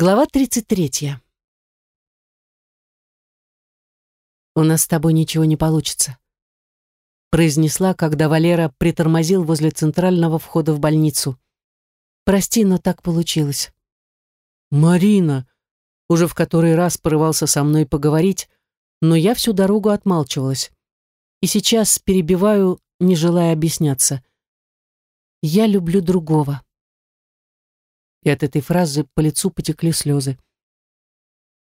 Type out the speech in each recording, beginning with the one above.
Глава 33. «У нас с тобой ничего не получится», произнесла, когда Валера притормозил возле центрального входа в больницу. «Прости, но так получилось». «Марина!» Уже в который раз порывался со мной поговорить, но я всю дорогу отмалчивалась. И сейчас перебиваю, не желая объясняться. «Я люблю другого» и от этой фразы по лицу потекли слезы.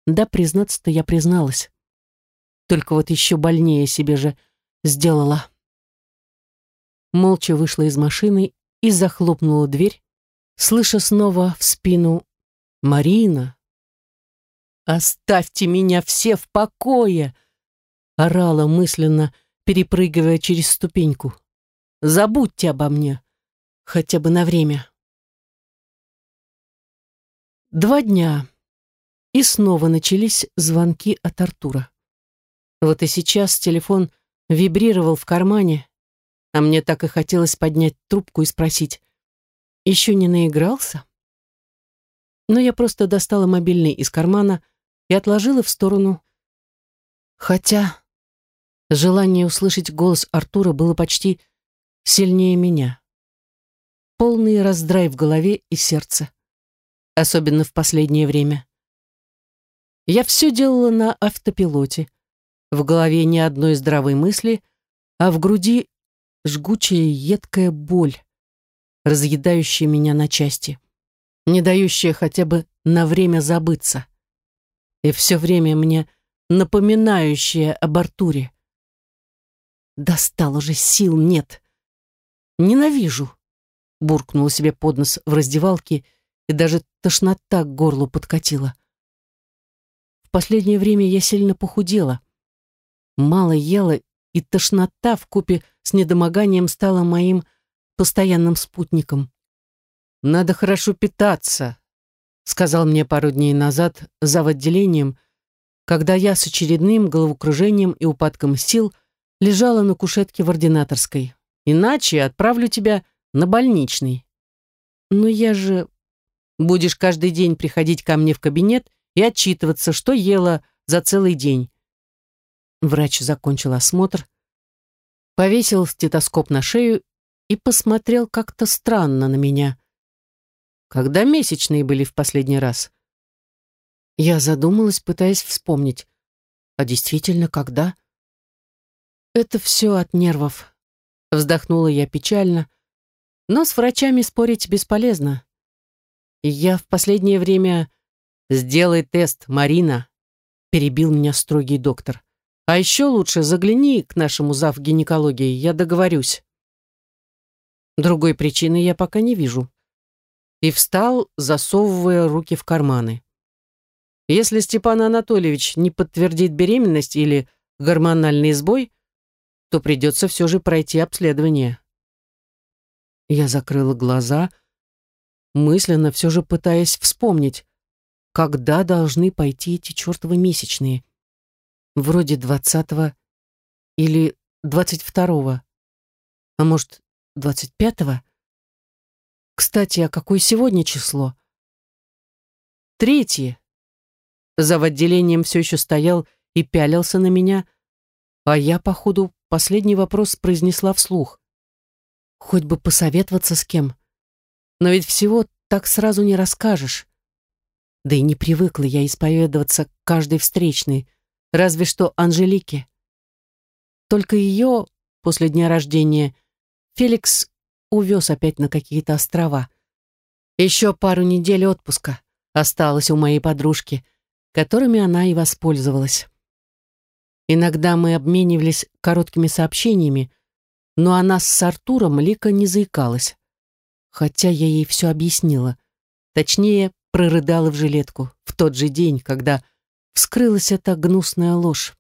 Да, признаться-то я призналась. Только вот еще больнее себе же сделала. Молча вышла из машины и захлопнула дверь, слыша снова в спину «Марина!» «Оставьте меня все в покое!» орала мысленно, перепрыгивая через ступеньку. «Забудьте обо мне, хотя бы на время». Два дня. И снова начались звонки от Артура. Вот и сейчас телефон вибрировал в кармане, а мне так и хотелось поднять трубку и спросить, еще не наигрался? Но я просто достала мобильный из кармана и отложила в сторону. Хотя желание услышать голос Артура было почти сильнее меня. Полный раздрай в голове и сердце особенно в последнее время. Я все делала на автопилоте. В голове ни одной здравой мысли, а в груди жгучая едкая боль, разъедающая меня на части, не дающая хотя бы на время забыться. И все время мне напоминающая об Артуре. Достал уже, сил нет. Ненавижу, буркнула себе под нос в раздевалке и даже тошнота к горлу подкатила. В последнее время я сильно похудела. Мало ела, и тошнота в купе с недомоганием стала моим постоянным спутником. «Надо хорошо питаться», — сказал мне пару дней назад зав. отделением, когда я с очередным головокружением и упадком сил лежала на кушетке в ординаторской. «Иначе отправлю тебя на больничный». «Но я же Будешь каждый день приходить ко мне в кабинет и отчитываться, что ела за целый день. Врач закончил осмотр, повесил стетоскоп на шею и посмотрел как-то странно на меня. Когда месячные были в последний раз? Я задумалась, пытаясь вспомнить. А действительно, когда? Это все от нервов. Вздохнула я печально, но с врачами спорить бесполезно. Я в последнее время... Сделай тест, Марина, перебил меня строгий доктор. А еще лучше загляни к нашему зав гинекологии, я договорюсь. Другой причины я пока не вижу. И встал, засовывая руки в карманы. Если Степан Анатольевич не подтвердит беременность или гормональный сбой, то придется все же пройти обследование. Я закрыла глаза, мысленно все же пытаясь вспомнить, когда должны пойти эти чертовы месячные. Вроде двадцатого или двадцать второго, а может, двадцать пятого? Кстати, а какое сегодня число? Третье. Зав. отделением все еще стоял и пялился на меня, а я, походу, последний вопрос произнесла вслух. Хоть бы посоветоваться с кем. Но ведь всего так сразу не расскажешь. Да и не привыкла я исповедоваться каждой встречной, разве что Анжелике. Только ее после дня рождения Феликс увез опять на какие-то острова. Еще пару недель отпуска осталось у моей подружки, которыми она и воспользовалась. Иногда мы обменивались короткими сообщениями, но она с Артуром Лика не заикалась хотя я ей все объяснила. Точнее, прорыдала в жилетку в тот же день, когда вскрылась эта гнусная ложь.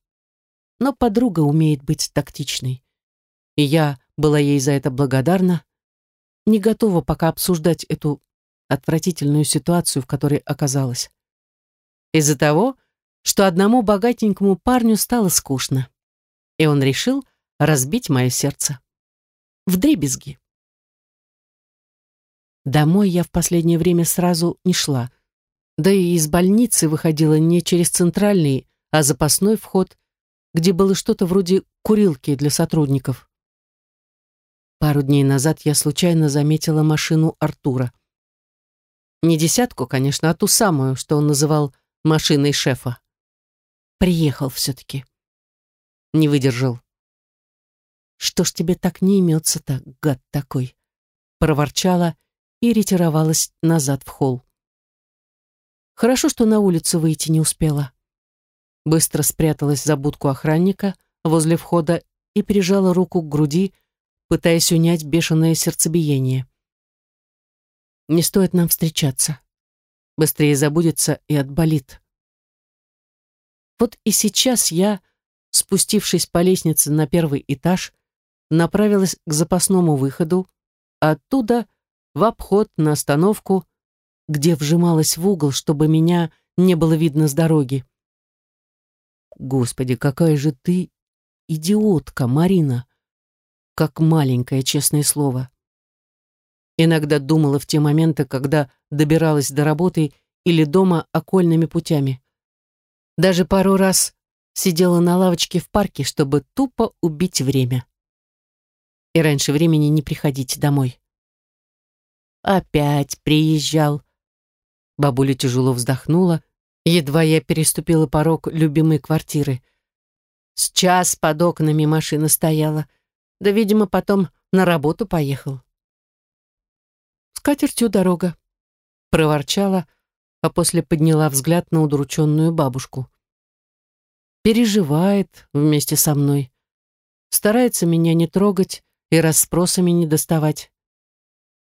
Но подруга умеет быть тактичной. И я была ей за это благодарна, не готова пока обсуждать эту отвратительную ситуацию, в которой оказалась. Из-за того, что одному богатенькому парню стало скучно, и он решил разбить мое сердце. Вдребезги. Домой я в последнее время сразу не шла. Да и из больницы выходила не через центральный, а запасной вход, где было что-то вроде курилки для сотрудников. Пару дней назад я случайно заметила машину Артура. Не десятку, конечно, а ту самую, что он называл машиной шефа. Приехал все-таки. Не выдержал. «Что ж тебе так не имется-то, гад такой?» проворчала и ретировалась назад в холл. Хорошо, что на улицу выйти не успела. Быстро спряталась за будку охранника возле входа и прижала руку к груди, пытаясь унять бешеное сердцебиение. Не стоит нам встречаться. Быстрее забудется и отболит. Вот и сейчас я, спустившись по лестнице на первый этаж, направилась к запасному выходу, а оттуда в обход на остановку, где вжималась в угол, чтобы меня не было видно с дороги. Господи, какая же ты идиотка, Марина! Как маленькое, честное слово. Иногда думала в те моменты, когда добиралась до работы или дома окольными путями. Даже пару раз сидела на лавочке в парке, чтобы тупо убить время и раньше времени не приходить домой. Опять приезжал. Бабуля тяжело вздохнула, едва я переступила порог любимой квартиры. С час под окнами машина стояла, да, видимо, потом на работу поехал. С катертью дорога, проворчала, а после подняла взгляд на удрученную бабушку. Переживает вместе со мной, старается меня не трогать, и расспросами не доставать.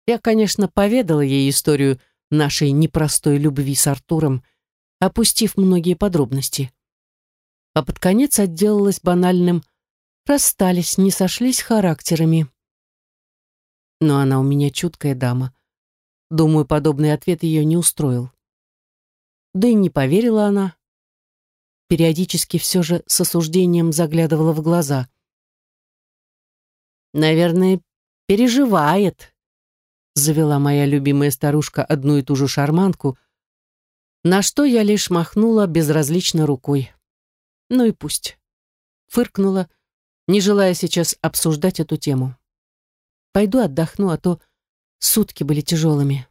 Я, конечно, поведала ей историю нашей непростой любви с Артуром, опустив многие подробности. А под конец отделалась банальным «расстались, не сошлись характерами». Но она у меня чуткая дама. Думаю, подобный ответ ее не устроил. Да и не поверила она. Периодически все же с осуждением заглядывала в глаза. Наверное, переживает, завела моя любимая старушка одну и ту же шарманку, на что я лишь махнула безразлично рукой. Ну и пусть. Фыркнула, не желая сейчас обсуждать эту тему. Пойду отдохну, а то сутки были тяжелыми.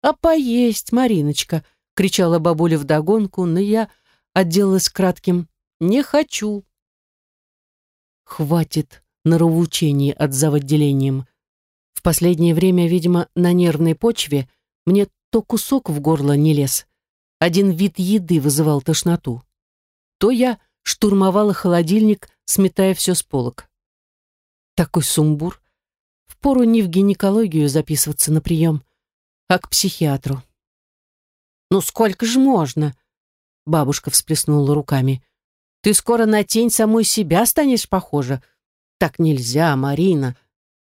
«А поесть, Мариночка!» — кричала бабуля вдогонку, но я отделалась кратким «не хочу». «Хватит норовоучений отдельным. В последнее время, видимо, на нервной почве мне то кусок в горло не лез, один вид еды вызывал тошноту, то я штурмовала холодильник, сметая все с полок. Такой сумбур. Впору не в гинекологию записываться на прием, а к психиатру. «Ну сколько же можно?» Бабушка всплеснула руками. «Ты скоро на тень самой себя станешь похожа. Так нельзя, Марина.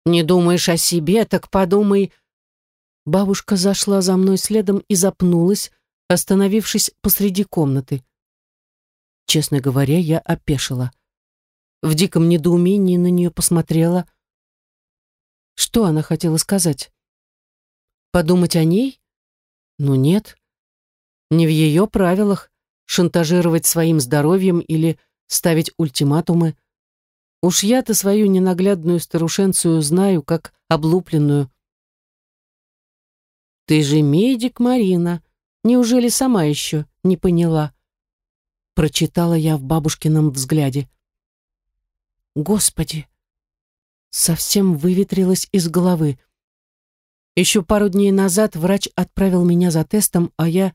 Не думаешь о себе, так подумай. Бабушка зашла за мной следом и запнулась, остановившись посреди комнаты. Честно говоря, я опешила. В диком недоумении на нее посмотрела. Что она хотела сказать? Подумать о ней? Ну нет. Не в ее правилах шантажировать своим здоровьем или ставить ультиматумы. Уж я-то свою ненаглядную старушенцию знаю, как облупленную. «Ты же медик, Марина. Неужели сама еще не поняла?» Прочитала я в бабушкином взгляде. «Господи!» Совсем выветрилась из головы. Еще пару дней назад врач отправил меня за тестом, а я...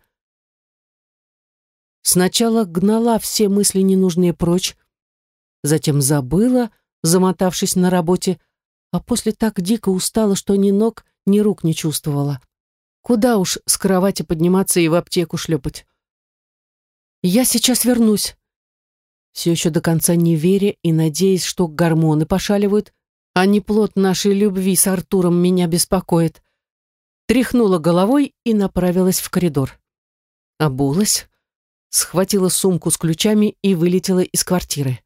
Сначала гнала все мысли ненужные прочь, затем забыла, замотавшись на работе, а после так дико устала, что ни ног, ни рук не чувствовала. Куда уж с кровати подниматься и в аптеку шлепать. «Я сейчас вернусь», все еще до конца не веря и надеясь, что гормоны пошаливают, а не плод нашей любви с Артуром меня беспокоит. Тряхнула головой и направилась в коридор. Обулась, схватила сумку с ключами и вылетела из квартиры.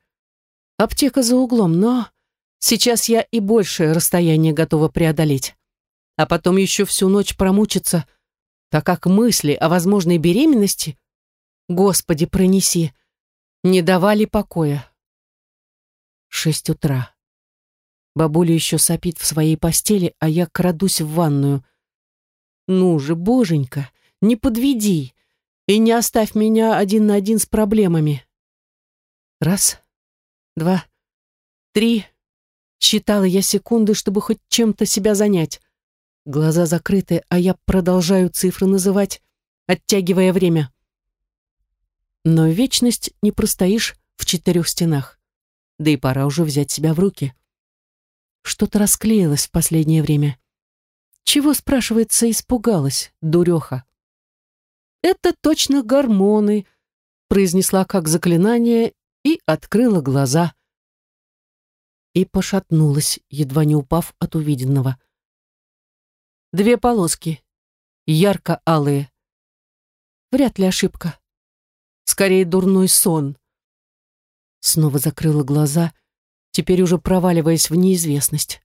Аптека за углом, но сейчас я и большее расстояние готова преодолеть. А потом еще всю ночь промучиться, так как мысли о возможной беременности, Господи, пронеси, не давали покоя. Шесть утра. Бабуля еще сопит в своей постели, а я крадусь в ванную. Ну же, боженька, не подведи и не оставь меня один на один с проблемами. Раз, два, три. Считала я секунды, чтобы хоть чем-то себя занять. Глаза закрыты, а я продолжаю цифры называть, оттягивая время. Но вечность не простоишь в четырех стенах. Да и пора уже взять себя в руки. Что-то расклеилось в последнее время. Чего, спрашивается, испугалась, дуреха? «Это точно гормоны», — произнесла как заклинание и открыла глаза. И пошатнулась, едва не упав от увиденного. Две полоски, ярко-алые. Вряд ли ошибка. Скорее, дурной сон. Снова закрыла глаза, теперь уже проваливаясь в неизвестность.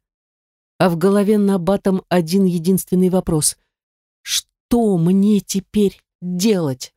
А в голове на батом один единственный вопрос. Что мне теперь делать?